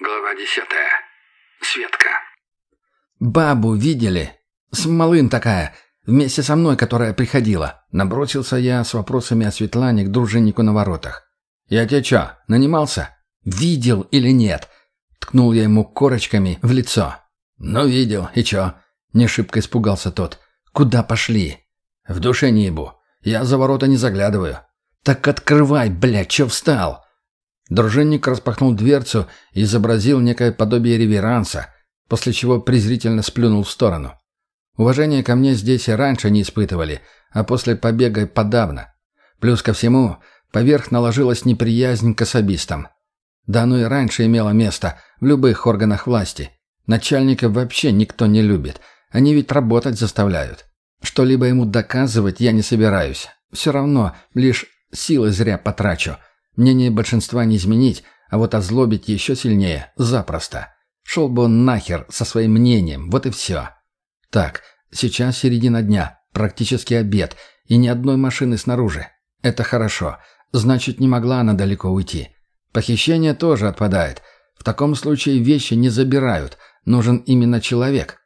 Глава десятая. Светка. «Бабу видели? Смолын такая, вместе со мной, которая приходила». Набросился я с вопросами о Светлане к дружиннику на воротах. «Я тебе чё, нанимался?» «Видел или нет?» Ткнул я ему корочками в лицо. «Ну, видел. И чё?» Не шибко испугался тот. «Куда пошли?» «В душе не ебу. Я за ворота не заглядываю». «Так открывай, блядь, чё встал?» Дружинник распахнул дверцу и изобразил некое подобие реверанса, после чего презрительно сплюнул в сторону. Уважение ко мне здесь и раньше не испытывали, а после побега подавно. Плюс ко всему, поверх наложилась неприязнь к особистам. Да оно и раньше имело место в любых органах власти. Начальника вообще никто не любит, они ведь работать заставляют. Что-либо ему доказывать я не собираюсь. Все равно лишь силы зря потрачу – Мнение большинства не изменить, а вот озлобить еще сильнее – запросто. Шел бы он нахер со своим мнением, вот и все. Так, сейчас середина дня, практически обед, и ни одной машины снаружи. Это хорошо, значит, не могла она далеко уйти. Похищение тоже отпадает. В таком случае вещи не забирают, нужен именно человек.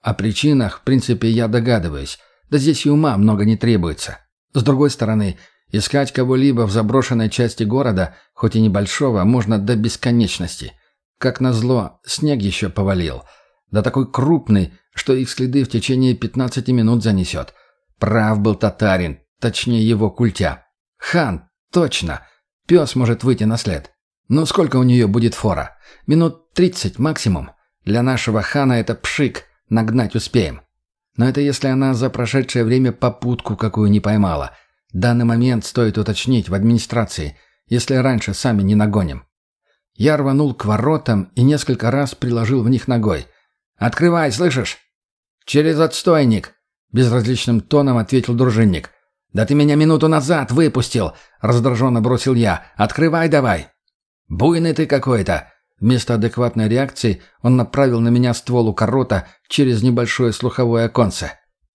О причинах, в принципе, я догадываюсь. Да здесь и ума много не требуется. С другой стороны – Искать кого-либо в заброшенной части города, хоть и небольшого, можно до бесконечности. Как назло, снег еще повалил. Да такой крупный, что их следы в течение 15 минут занесет. Прав был татарин, точнее его культя. Хан, точно. Пес может выйти на след. Ну сколько у нее будет фора? Минут 30 максимум. Для нашего хана это пшик, нагнать успеем. Но это если она за прошедшее время попутку какую не поймала – Данный момент стоит уточнить в администрации, если раньше сами не нагоним. Я рванул к воротам и несколько раз приложил в них ногой. «Открывай, слышишь?» «Через отстойник», — безразличным тоном ответил дружинник. «Да ты меня минуту назад выпустил!» — раздраженно бросил я. «Открывай давай!» «Буйный ты какой-то!» Вместо адекватной реакции он направил на меня ствол у корота через небольшое слуховое оконце.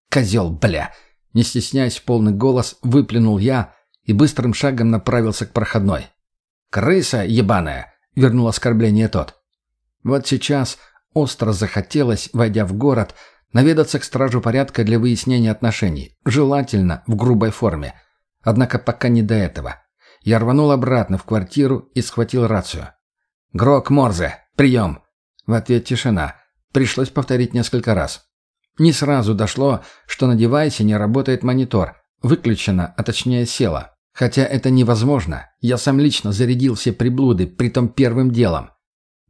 «Козел, бля! Не стесняясь полный голос, выплюнул я и быстрым шагом направился к проходной. «Крыса ебаная!» — вернул оскорбление тот. Вот сейчас остро захотелось, войдя в город, наведаться к стражу порядка для выяснения отношений, желательно в грубой форме. Однако пока не до этого. Я рванул обратно в квартиру и схватил рацию. «Грок Морзе! Прием!» В ответ тишина. Пришлось повторить несколько раз. Не сразу дошло, что на девайсе не работает монитор. Выключено, а точнее село. Хотя это невозможно. Я сам лично зарядил все приблуды, притом первым делом.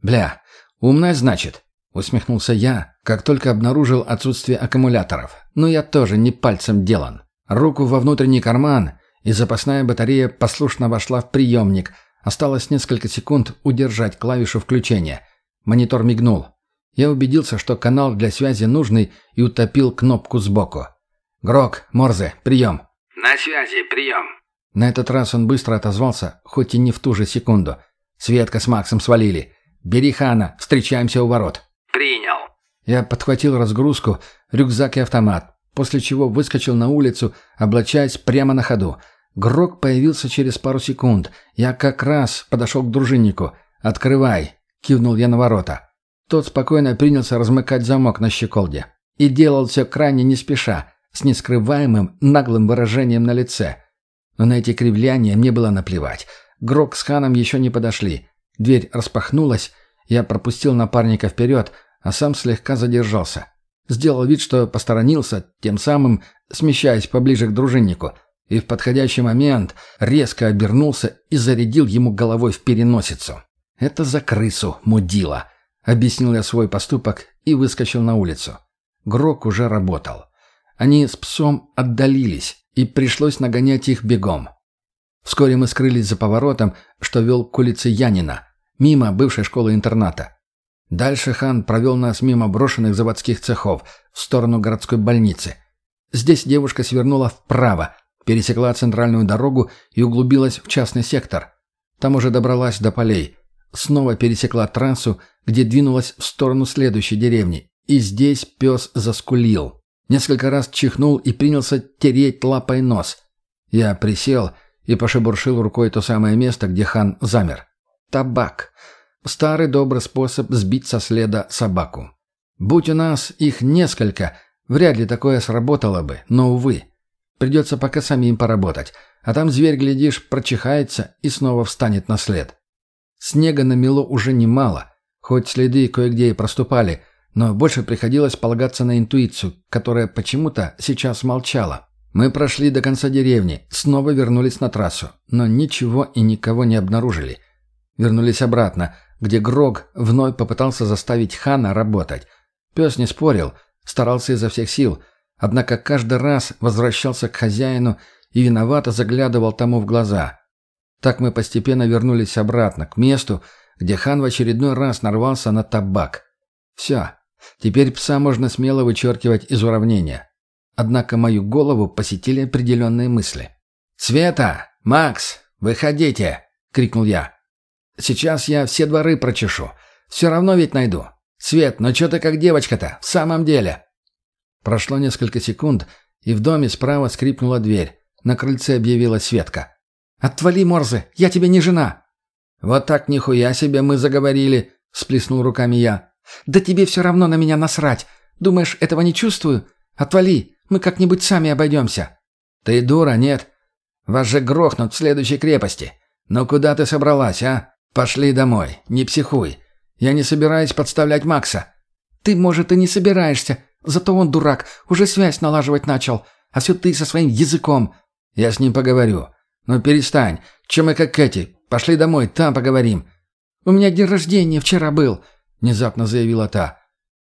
«Бля, умная, значит?» — усмехнулся я, как только обнаружил отсутствие аккумуляторов. Но я тоже не пальцем делан. Руку во внутренний карман, и запасная батарея послушно вошла в приемник. Осталось несколько секунд удержать клавишу включения. Монитор мигнул. Я убедился, что канал для связи нужный и утопил кнопку сбоку. «Грок, Морзе, прием!» «На связи, прием!» На этот раз он быстро отозвался, хоть и не в ту же секунду. «Светка с Максом свалили. Бери Хана, встречаемся у ворот». «Принял». Я подхватил разгрузку, рюкзак и автомат, после чего выскочил на улицу, облачаясь прямо на ходу. Грок появился через пару секунд. Я как раз подошел к дружиннику. «Открывай!» — кивнул я на ворота. Тот спокойно принялся размыкать замок на щеколде. И делал все крайне не спеша, с нескрываемым наглым выражением на лице. Но на эти кривляния мне было наплевать. Грок с Ханом еще не подошли. Дверь распахнулась, я пропустил напарника вперед, а сам слегка задержался. Сделал вид, что посторонился, тем самым смещаясь поближе к дружиннику, и в подходящий момент резко обернулся и зарядил ему головой в переносицу. «Это за крысу, мудила!» Объяснил я свой поступок и выскочил на улицу. Грок уже работал. Они с псом отдалились, и пришлось нагонять их бегом. Вскоре мы скрылись за поворотом, что вел к улице Янина, мимо бывшей школы-интерната. Дальше хан провел нас мимо брошенных заводских цехов в сторону городской больницы. Здесь девушка свернула вправо, пересекла центральную дорогу и углубилась в частный сектор. Там уже добралась до полей – Снова пересекла трассу, где двинулась в сторону следующей деревни. И здесь пес заскулил. Несколько раз чихнул и принялся тереть лапой нос. Я присел и пошебуршил рукой то самое место, где хан замер. Табак. Старый добрый способ сбить со следа собаку. Будь у нас их несколько, вряд ли такое сработало бы, но, увы. Придется пока самим поработать, а там зверь, глядишь, прочихается и снова встанет на след. Снега намело уже немало, хоть следы кое-где и проступали, но больше приходилось полагаться на интуицию, которая почему-то сейчас молчала. Мы прошли до конца деревни, снова вернулись на трассу, но ничего и никого не обнаружили. Вернулись обратно, где Грог вновь попытался заставить Хана работать. Пес не спорил, старался изо всех сил, однако каждый раз возвращался к хозяину и виновато заглядывал тому в глаза. Так мы постепенно вернулись обратно, к месту, где хан в очередной раз нарвался на табак. Все, теперь пса можно смело вычеркивать из уравнения. Однако мою голову посетили определенные мысли. «Света! Макс! Выходите!» — крикнул я. «Сейчас я все дворы прочешу. Все равно ведь найду. Свет, ну что ты как девочка-то? В самом деле!» Прошло несколько секунд, и в доме справа скрипнула дверь. На крыльце объявилась Светка. «Отвали, Морзе! Я тебе не жена!» «Вот так нихуя себе мы заговорили!» — сплеснул руками я. «Да тебе все равно на меня насрать! Думаешь, этого не чувствую? Отвали! Мы как-нибудь сами обойдемся». «Ты дура, нет? Вас же грохнут в следующей крепости. Но куда ты собралась, а? Пошли домой, не психуй. Я не собираюсь подставлять Макса». «Ты, может, и не собираешься. Зато он, дурак, уже связь налаживать начал. А все ты со своим языком». «Я с ним поговорю. Ну перестань. Чем мы как эти? Пошли домой, там поговорим». «У меня день рождения вчера был», — внезапно заявила та.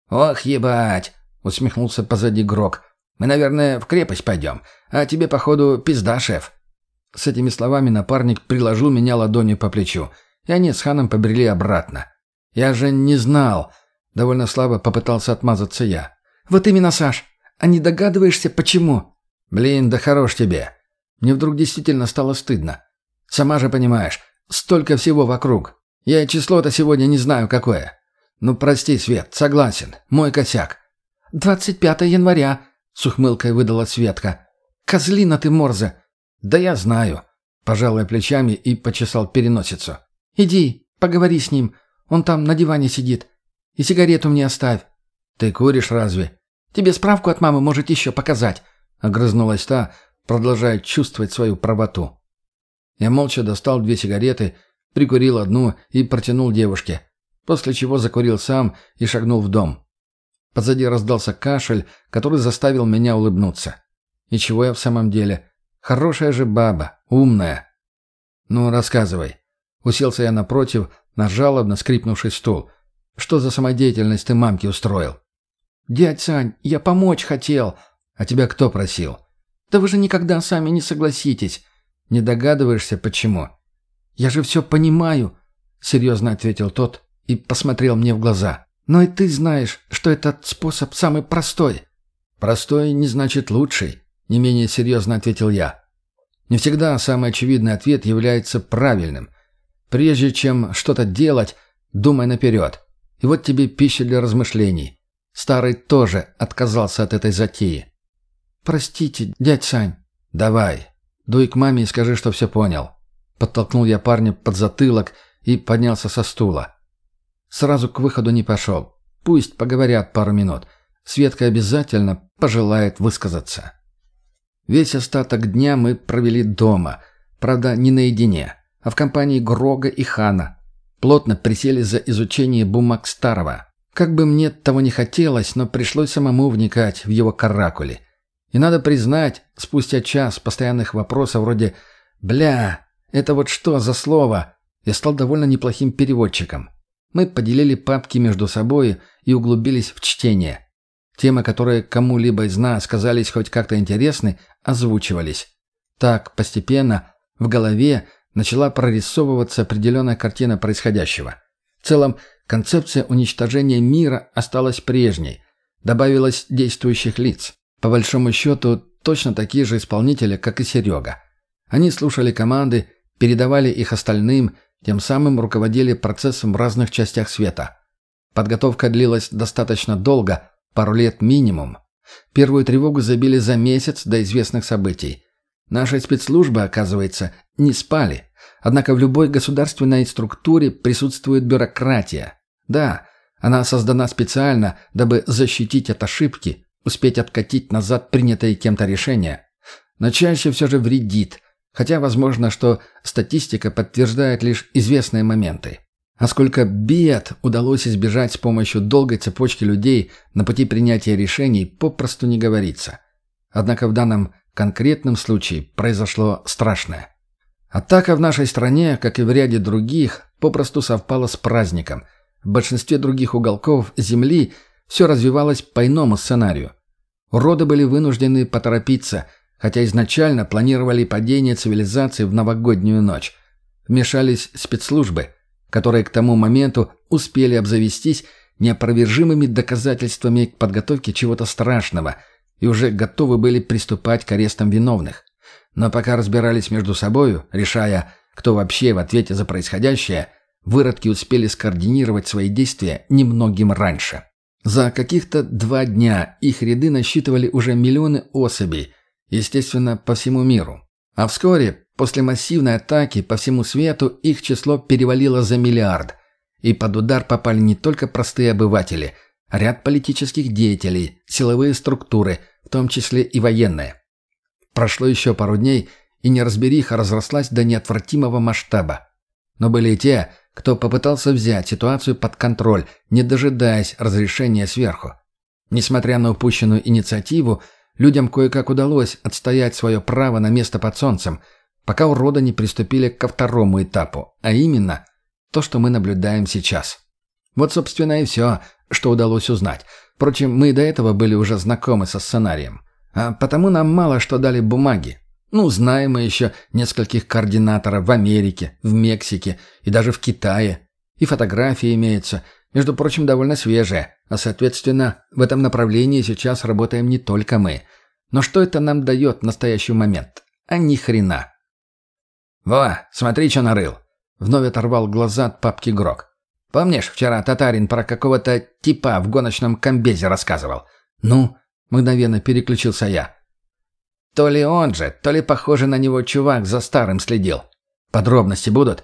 «Ох, ебать!» — усмехнулся позади Грок. Мы, наверное, в крепость пойдем. А тебе, походу, пизда, шеф». С этими словами напарник приложил меня ладонью по плечу, и они с ханом побрели обратно. «Я же не знал!» — довольно слабо попытался отмазаться я. «Вот именно, Саш. А не догадываешься, почему?» «Блин, да хорош тебе!» Мне вдруг действительно стало стыдно. «Сама же понимаешь, столько всего вокруг. Я и число-то сегодня не знаю какое. Ну, прости, Свет, согласен. Мой косяк». «Двадцать пятое января», с ухмылкой выдала Светка. «Козлина ты, Морзе!» «Да я знаю», — пожал я плечами и почесал переносицу. «Иди, поговори с ним. Он там на диване сидит. И сигарету мне оставь». «Ты куришь разве?» «Тебе справку от мамы может еще показать», — огрызнулась та, продолжая чувствовать свою правоту. Я молча достал две сигареты, прикурил одну и протянул девушке, после чего закурил сам и шагнул в дом. Позади раздался кашель, который заставил меня улыбнуться. И чего я в самом деле? Хорошая же баба, умная. Ну, рассказывай. Уселся я напротив, на жалобно скрипнувший стул. Что за самодеятельность ты мамке устроил? Дядь Сань, я помочь хотел. А тебя кто просил? Да вы же никогда сами не согласитесь. Не догадываешься, почему? Я же все понимаю, серьезно ответил тот и посмотрел мне в глаза. Но и ты знаешь, что этот способ самый простой». «Простой не значит лучший», — не менее серьезно ответил я. «Не всегда самый очевидный ответ является правильным. Прежде чем что-то делать, думай наперед. И вот тебе пища для размышлений. Старый тоже отказался от этой затеи». «Простите, дядь Сань». «Давай. Дуй к маме и скажи, что все понял». Подтолкнул я парня под затылок и поднялся со стула. Сразу к выходу не пошел. Пусть поговорят пару минут. Светка обязательно пожелает высказаться. Весь остаток дня мы провели дома. Правда, не наедине, а в компании Грога и Хана. Плотно присели за изучение бумаг Старого. Как бы мне того не хотелось, но пришлось самому вникать в его каракули. И надо признать, спустя час постоянных вопросов вроде «Бля, это вот что за слово?» я стал довольно неплохим переводчиком. Мы поделили папки между собой и углубились в чтение. Темы, которые кому-либо из нас казались хоть как-то интересны, озвучивались. Так, постепенно, в голове начала прорисовываться определенная картина происходящего. В целом, концепция уничтожения мира осталась прежней. Добавилось действующих лиц. По большому счету, точно такие же исполнители, как и Серега. Они слушали команды, передавали их остальным – тем самым руководили процессом в разных частях света. Подготовка длилась достаточно долго, пару лет минимум. Первую тревогу забили за месяц до известных событий. Наши спецслужбы, оказывается, не спали. Однако в любой государственной структуре присутствует бюрократия. Да, она создана специально, дабы защитить от ошибки, успеть откатить назад принятое кем-то решение. Но чаще все же вредит, хотя возможно, что статистика подтверждает лишь известные моменты. А сколько бед удалось избежать с помощью долгой цепочки людей на пути принятия решений, попросту не говорится. Однако в данном конкретном случае произошло страшное. Атака в нашей стране, как и в ряде других, попросту совпала с праздником. В большинстве других уголков Земли все развивалось по иному сценарию. Уроды были вынуждены поторопиться, хотя изначально планировали падение цивилизации в новогоднюю ночь. Вмешались спецслужбы – которые к тому моменту успели обзавестись неопровержимыми доказательствами к подготовке чего-то страшного и уже готовы были приступать к арестам виновных. Но пока разбирались между собою, решая, кто вообще в ответе за происходящее, выродки успели скоординировать свои действия немногим раньше. За каких-то два дня их ряды насчитывали уже миллионы особей, естественно, по всему миру. А вскоре После массивной атаки по всему свету их число перевалило за миллиард. И под удар попали не только простые обыватели, ряд политических деятелей, силовые структуры, в том числе и военные. Прошло еще пару дней, и неразбериха разрослась до неотвратимого масштаба. Но были и те, кто попытался взять ситуацию под контроль, не дожидаясь разрешения сверху. Несмотря на упущенную инициативу, людям кое-как удалось отстоять свое право на место под солнцем – пока урода не приступили ко второму этапу, а именно то, что мы наблюдаем сейчас. Вот, собственно, и все, что удалось узнать. Впрочем, мы до этого были уже знакомы со сценарием. А потому нам мало что дали бумаги. Ну, знаем мы еще нескольких координаторов в Америке, в Мексике и даже в Китае. И фотографии имеются, между прочим, довольно свежие. А, соответственно, в этом направлении сейчас работаем не только мы. Но что это нам дает в настоящий момент? А ни хрена. «Во, смотри, что нарыл!» Вновь оторвал глаза от папки Грок. «Помнишь, вчера татарин про какого-то типа в гоночном комбезе рассказывал?» «Ну?» — мгновенно переключился я. «То ли он же, то ли похоже на него чувак за старым следил. Подробности будут?»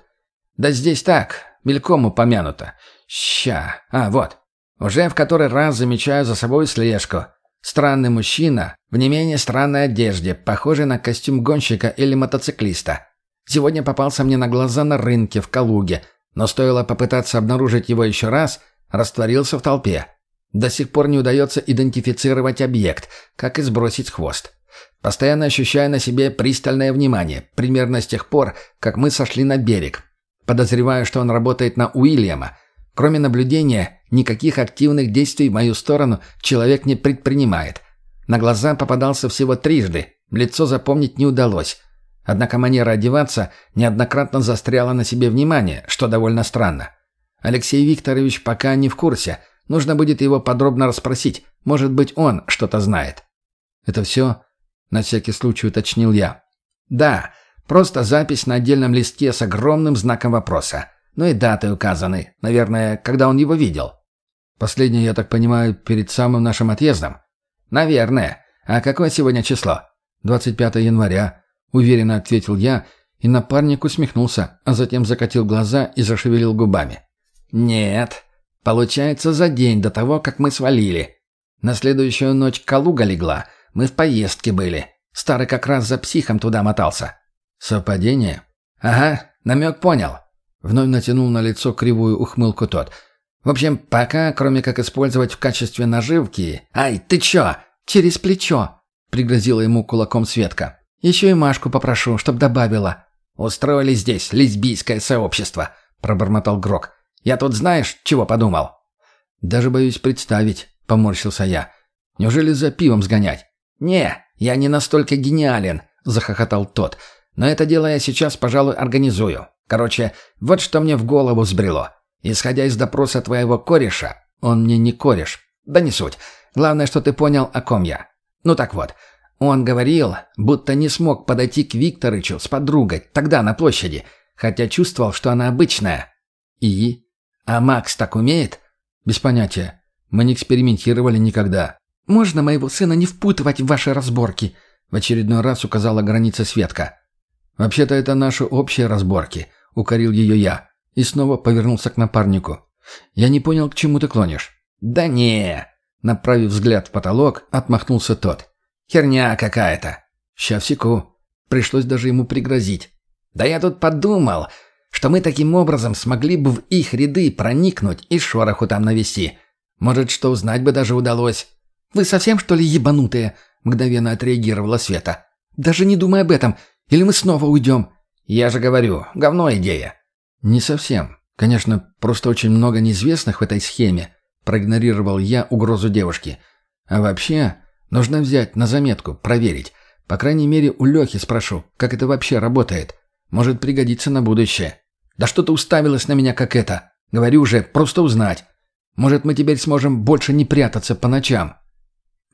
«Да здесь так, мельком упомянуто. Ща. А, вот. Уже в который раз замечаю за собой слежку. Странный мужчина в не менее странной одежде, похожий на костюм гонщика или мотоциклиста. Сегодня попался мне на глаза на рынке в Калуге, но стоило попытаться обнаружить его еще раз, растворился в толпе. До сих пор не удается идентифицировать объект, как и сбросить хвост. Постоянно ощущаю на себе пристальное внимание, примерно с тех пор, как мы сошли на берег. Подозреваю, что он работает на Уильяма. Кроме наблюдения, никаких активных действий в мою сторону человек не предпринимает. На глаза попадался всего трижды, лицо запомнить не удалось. Однако манера одеваться неоднократно застряла на себе внимание, что довольно странно. Алексей Викторович пока не в курсе. Нужно будет его подробно расспросить. Может быть, он что-то знает. «Это все?» — на всякий случай уточнил я. «Да, просто запись на отдельном листке с огромным знаком вопроса. Ну и даты указаны. Наверное, когда он его видел». «Последнее, я так понимаю, перед самым нашим отъездом?» «Наверное. А какое сегодня число?» «25 января», уверенно ответил я, и напарник усмехнулся, а затем закатил глаза и зашевелил губами. «Нет. Получается, за день до того, как мы свалили. На следующую ночь Калуга легла. Мы в поездке были. Старый как раз за психом туда мотался». «Совпадение?» «Ага, намек понял». Вновь натянул на лицо кривую ухмылку тот. «В общем, пока, кроме как использовать в качестве наживки...» «Ай, ты чё? Через плечо!» — пригрозила ему кулаком Светка. Еще и Машку попрошу, чтоб добавила». «Устроили здесь лесбийское сообщество», — пробормотал Грок. «Я тут знаешь, чего подумал?» «Даже боюсь представить», — поморщился я. «Неужели за пивом сгонять?» «Не, я не настолько гениален», — захохотал тот. «Но это дело я сейчас, пожалуй, организую. Короче, вот что мне в голову взбрело. Исходя из допроса твоего кореша, он мне не кореш. Да не суть. Главное, что ты понял, о ком я. Ну так вот, он говорил, будто не смог подойти к Викторычу с подругой тогда на площади, хотя чувствовал, что она обычная. И? А Макс так умеет? Без понятия. Мы не экспериментировали никогда. «Можно моего сына не впутывать в ваши разборки?» В очередной раз указала граница Светка. «Вообще-то это наши общие разборки», — укорил ее я. И снова повернулся к напарнику. «Я не понял, к чему ты клонишь». «Да не!» Направив взгляд в потолок, отмахнулся тот. «Херня какая-то». «Щавсику». Пришлось даже ему пригрозить. «Да я тут подумал, что мы таким образом смогли бы в их ряды проникнуть и шороху там навести. Может, что узнать бы даже удалось». «Вы совсем, что ли, ебанутые?» — мгновенно отреагировала Света. «Даже не думай об этом, или мы снова уйдем?» «Я же говорю, говно идея». «Не совсем. Конечно, просто очень много неизвестных в этой схеме», — проигнорировал я угрозу девушки. «А вообще, нужно взять на заметку, проверить. По крайней мере, у Лехи спрошу, как это вообще работает. Может пригодиться на будущее». «Да что ты уставилась на меня, как это? Говорю же, просто узнать. Может, мы теперь сможем больше не прятаться по ночам?»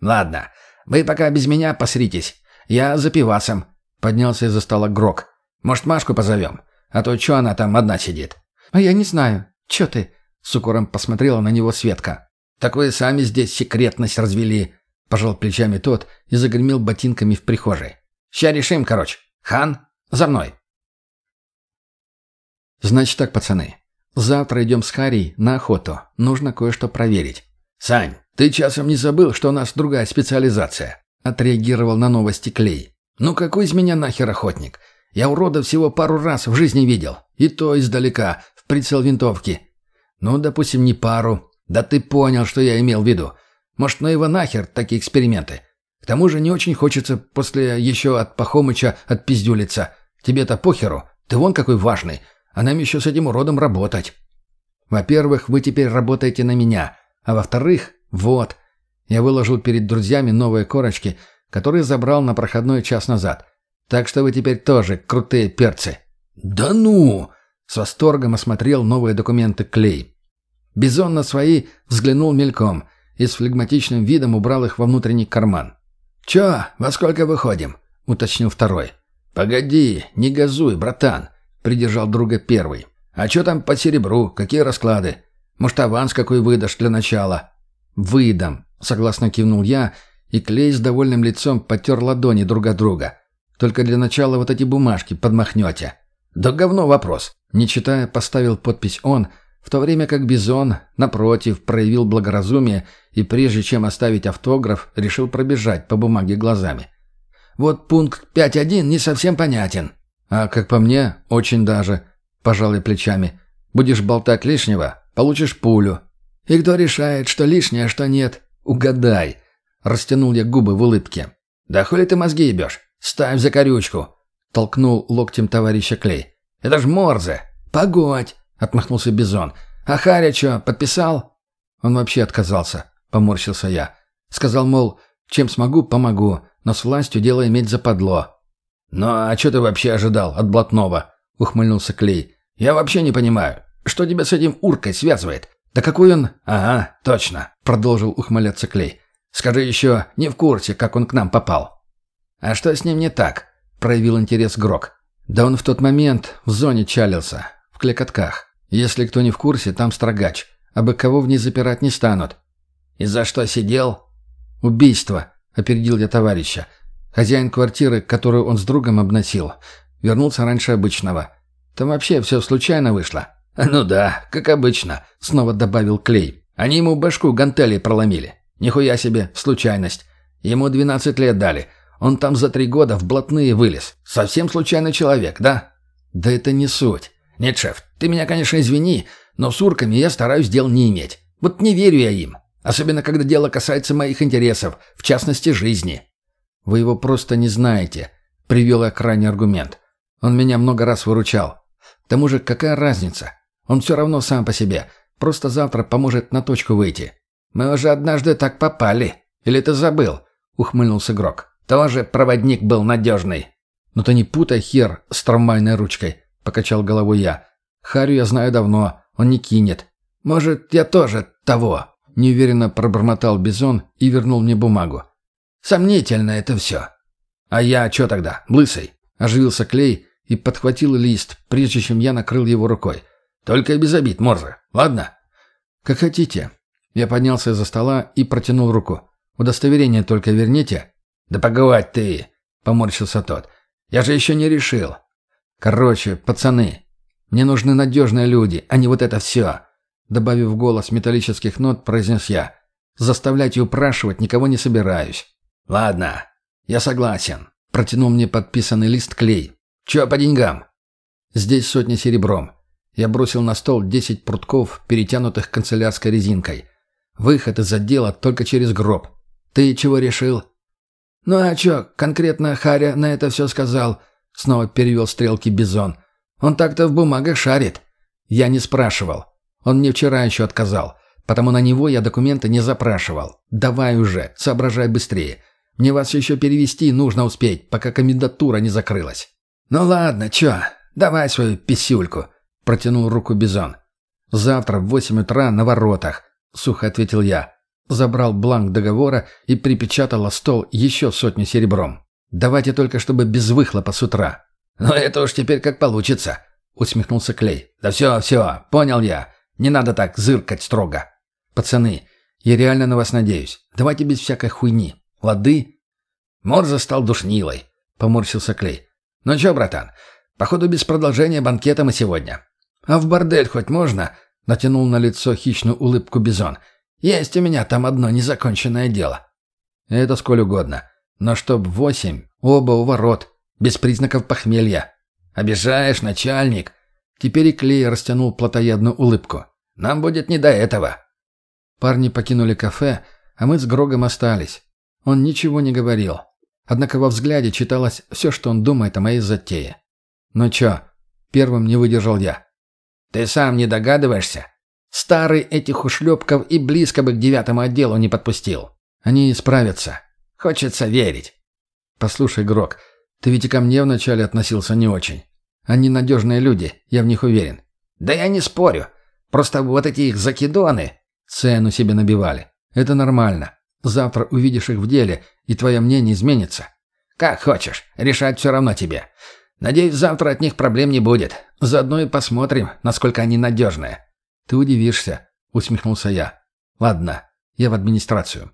«Ладно, вы пока без меня посритесь. Я за пивасом», — поднялся из-за стола Грок. «Может, Машку позовем? А то что она там одна сидит?» «А я не знаю. Че ты?» — с укором посмотрела на него Светка. «Так вы сами здесь секретность развели», — пожал плечами тот и загремел ботинками в прихожей. «Ща решим, короче. Хан, за мной». «Значит так, пацаны. Завтра идем с Харей на охоту. Нужно кое-что проверить». «Сань, ты часом не забыл, что у нас другая специализация?» Отреагировал на новости Клей. «Ну какой из меня нахер охотник? Я урода всего пару раз в жизни видел. И то издалека, в прицел винтовки. Ну, допустим, не пару. Да ты понял, что я имел в виду. Может, ну его нахер такие эксперименты. К тому же не очень хочется после еще от Пахомыча отпиздюлиться. Тебе-то похеру. Ты вон какой важный. А нам еще с этим уродом работать. Во-первых, вы теперь работаете на меня. А во-вторых, вот. Я выложил перед друзьями новые корочки, которые забрал на проходной час назад. Так что вы теперь тоже крутые перцы». «Да ну!» — с восторгом осмотрел новые документы Клей. Бизон на свои взглянул мельком и с флегматичным видом убрал их во внутренний карман. «Чё, во сколько выходим?» — уточнил второй. «Погоди, не газуй, братан», — придержал друга первый. «А чё там по серебру? Какие расклады? Может, аванс какой выдашь для начала?» «Выдам», — согласно кивнул я, и Клей с довольным лицом потер ладони друг от друга. Только для начала вот эти бумажки подмахнете». «Да говно вопрос». Не читая, поставил подпись он, в то время как Бизон, напротив, проявил благоразумие и прежде чем оставить автограф, решил пробежать по бумаге глазами. «Вот пункт 5.1 не совсем понятен». «А как по мне, очень даже», – пожалуй плечами. «Будешь болтать лишнего, получишь пулю». «И кто решает, что лишнее, а что нет? Угадай». Растянул я губы в улыбке. «Да хули ты мозги ебешь? «Ставь за корючку!» — толкнул локтем товарища Клей. «Это ж Морзе!» «Погодь!» — отмахнулся Бизон. «А Харя чё, подписал?» Он вообще отказался, — поморщился я. Сказал, мол, чем смогу, помогу, но с властью дело иметь западло. «Ну а что ты вообще ожидал от блатного?» — ухмыльнулся Клей. «Я вообще не понимаю, что тебя с этим уркой связывает? Да какой он...» «Ага, точно», — продолжил ухмыляться Клей. «Скажи еще, не в курсе, как он к нам попал». «А что с ним не так?» — проявил интерес Грок. «Да он в тот момент в зоне чалился, в клекотках. Если кто не в курсе, там строгач. А бы кого в ней запирать не станут». «И за что сидел?» «Убийство», — опередил я товарища. Хозяин квартиры, которую он с другом обносил, вернулся раньше обычного. Там вообще все случайно вышло. «Ну да, как обычно», — снова добавил Клей. «Они ему башку гантелей проломили. Нихуя себе, случайность. Ему двенадцать лет дали». Он там за три года в блатные вылез. Совсем случайный человек, да? Да это не суть. Нет, шеф, ты меня, конечно, извини, но с урками я стараюсь дел не иметь. Вот не верю я им. Особенно, когда дело касается моих интересов, в частности, жизни. Вы его просто не знаете, привел я крайний аргумент. Он меня много раз выручал. К тому же, какая разница? Он все равно сам по себе. Просто завтра поможет на точку выйти. Мы уже однажды так попали. Или ты забыл? Ухмыльнулся Грок. Тоже проводник был надежный. «Ну ты не путай хер с трамвайной ручкой», — покачал головой я. «Харю я знаю давно, он не кинет». «Может, я тоже того», — неуверенно пробормотал Бизон и вернул мне бумагу. «Сомнительно это все». «А я что тогда, лысый?» — оживился Клей и подхватил лист, прежде чем я накрыл его рукой. «Только без обид, Морзе, ладно?» «Как хотите». Я поднялся из-за стола и протянул руку. «Удостоверение только верните». «Да погодь ты!» — поморщился тот. «Я же еще не решил. Короче, пацаны, мне нужны надежные люди, а не вот это все». Добавив голос металлических нот, произнес я. «Заставлять и упрашивать никого не собираюсь». «Ладно, я согласен», — протянул мне подписанный лист клей. «Че по деньгам?» «Здесь сотни серебром». Я бросил на стол десять прутков, перетянутых канцелярской резинкой. Выход из отдела только через гроб. Ты чего решил?» «Ну а чё, конкретно Харя на это все сказал?» Снова перевел стрелки Бизон. «Он так-то в бумагах шарит». «Я не спрашивал. Он мне вчера еще отказал. Потому на него я документы не запрашивал. Давай уже, соображай быстрее. Мне вас еще перевести нужно успеть, пока комендатура не закрылась». «Ну ладно, чё, давай свою писюльку», — протянул руку Бизон. «Завтра в восемь утра на воротах», — сухо ответил я. Забрал бланк договора и припечатал стол еще сотню серебром. «Давайте только, чтобы без выхлопа с утра». «Ну это уж теперь как получится», — усмехнулся Клей. «Да все, все, понял я. Не надо так зыркать строго». «Пацаны, я реально на вас надеюсь. Давайте без всякой хуйни. Лады?» Морза стал душнилой, — поморщился Клей. «Ну чё, братан, походу без продолжения банкета мы сегодня». «А в бордель хоть можно?» — натянул на лицо хищную улыбку Бизон. Есть у меня там одно незаконченное дело. Это сколь угодно. Но чтоб восемь, оба у ворот, без признаков похмелья. Обижаешь, начальник. Теперь и Клей растянул плотоядную улыбку. Нам будет не до этого. Парни покинули кафе, а мы с Грогом остались. Он ничего не говорил. Однако во взгляде читалось все, что он думает о моей затее. «Ну чё?» — первым не выдержал я. «Ты сам не догадываешься?» Старый этих ушлепков и близко бы к девятому отделу не подпустил. Они справятся. Хочется верить. Послушай, Грок, ты ведь и ко мне вначале относился не очень. Они надежные люди, я в них уверен. Да я не спорю. Просто вот эти их закидоны цену себе набивали. Это нормально. Завтра увидишь их в деле, и твое мнение изменится. Как хочешь, решать все равно тебе. Надеюсь, завтра от них проблем не будет. Заодно и посмотрим, насколько они надежные. «Ты удивишься», — усмехнулся я. «Ладно, я в администрацию».